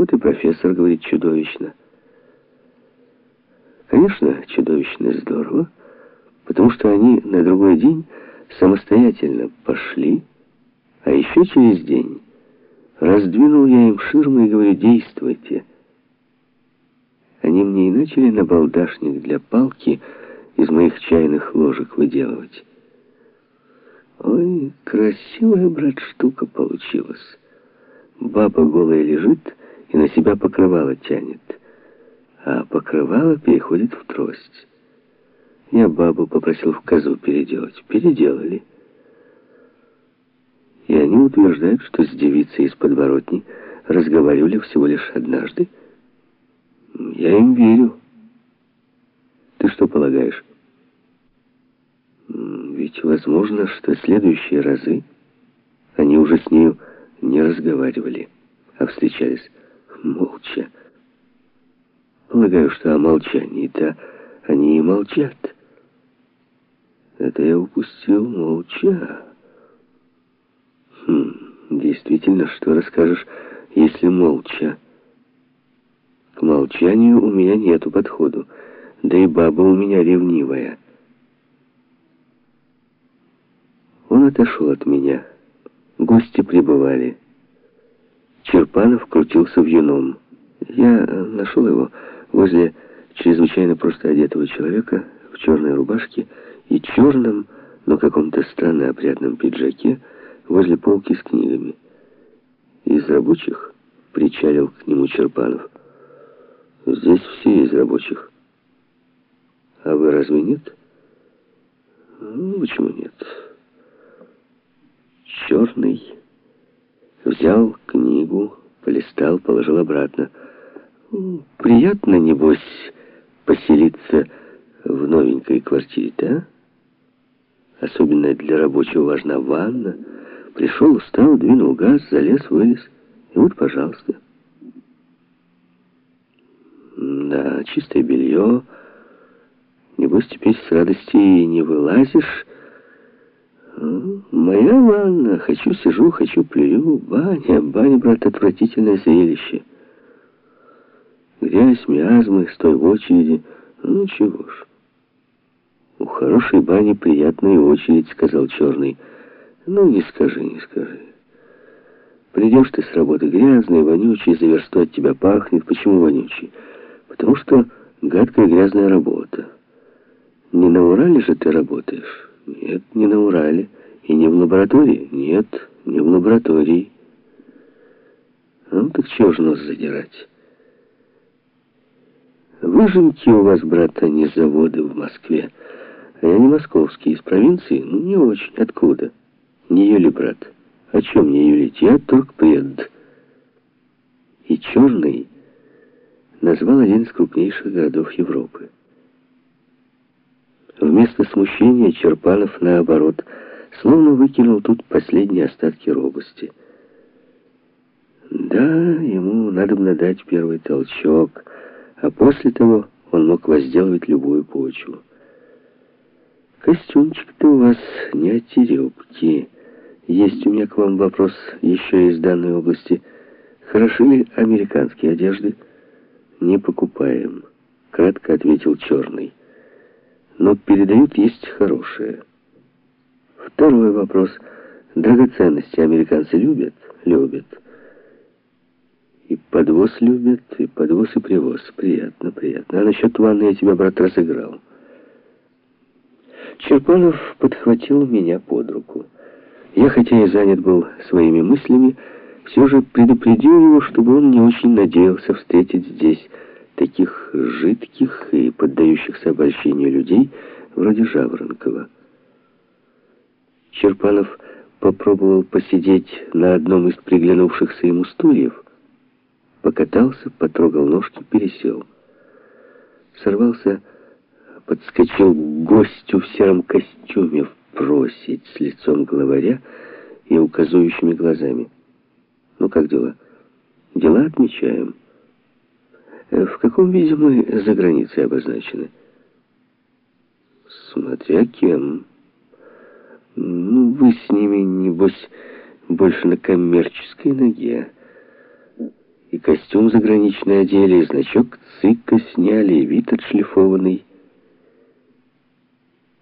Вот и профессор говорит чудовищно. Конечно, чудовищно здорово, потому что они на другой день самостоятельно пошли, а еще через день раздвинул я им ширмы и говорю, действуйте. Они мне и начали на балдашник для палки из моих чайных ложек выделывать. Ой, красивая, брат, штука получилась. Баба голая лежит и на себя покрывало тянет, а покрывало переходит в трость. Я бабу попросил в козу переделать. Переделали. И они утверждают, что с девицей из подворотни разговаривали всего лишь однажды. Я им верю. Ты что полагаешь? Ведь возможно, что следующие разы они уже с нею не разговаривали, а встречались. Полагаю, что о молчании-то они и молчат. Это я упустил молча. Хм, действительно, что расскажешь, если молча? К молчанию у меня нету подходу, да и баба у меня ревнивая. Он отошел от меня. Гости прибывали. Черпанов крутился в юном. Я нашел его возле чрезвычайно просто одетого человека в черной рубашке и черном, но каком-то странно опрятном пиджаке возле полки с книгами. Из рабочих причалил к нему Черпанов. Здесь все из рабочих. А вы разве нет? Ну, почему нет? Черный взял книгу, полистал, положил обратно. Приятно, небось, поселиться в новенькой квартире-то, а? Особенно для рабочего важна ванна. Пришел, устал, двинул газ, залез, вылез. И вот, пожалуйста. Да, чистое белье. Небось, теперь с радости не вылазишь. Моя ванна. Хочу сижу, хочу плюю. Баня, баня, брат, отвратительное зрелище. Грязь, миазмы, стой в очереди. Ну, чего ж. У хорошей бани приятная очередь, сказал Черный. Ну, не скажи, не скажи. Придешь ты с работы грязный, вонючий, за версту от тебя пахнет. Почему вонючий? Потому что гадкая грязная работа. Не на Урале же ты работаешь? Нет, не на Урале. И не в лаборатории? Нет, не в лаборатории. Ну, так чего же нос задирать? Выжимки у вас, брат, а не заводы в Москве. А я не московский, из провинции, ну, не очень. Откуда? Не юли, брат. О чем не юлить? Я торгпред. И черный назвал один из крупнейших городов Европы. Вместо смущения Черпанов, наоборот, словно выкинул тут последние остатки робости. Да, ему надо бы дать первый толчок, а после того он мог возделывать любую почву. Костюмчик-то у вас не от теребки. Есть у меня к вам вопрос еще из данной области. Хороши ли американские одежды? Не покупаем, кратко ответил Черный. Но передают есть хорошие. Второй вопрос. Драгоценности американцы любят? Любят. И подвоз любят, и подвоз, и привоз. Приятно, приятно. А насчет ванны я тебя, брат, разыграл. Черпанов подхватил меня под руку. Я, хотя и занят был своими мыслями, все же предупредил его, чтобы он не очень надеялся встретить здесь таких жидких и поддающихся обольщению людей, вроде Жаворонкова. Черпанов попробовал посидеть на одном из приглянувшихся ему стульев, покатался, потрогал ножки, пересел. Сорвался, подскочил к гостю в сером костюме, в просить с лицом главаря и указывающими глазами. «Ну, как дела?» «Дела отмечаем». «Э, «В каком виде мы за границей обозначены?» «Смотря кем». «Ну, вы с ними, небось, больше на коммерческой ноге». И костюм заграничный одели, и значок ЦИКа сняли, и вид отшлифованный.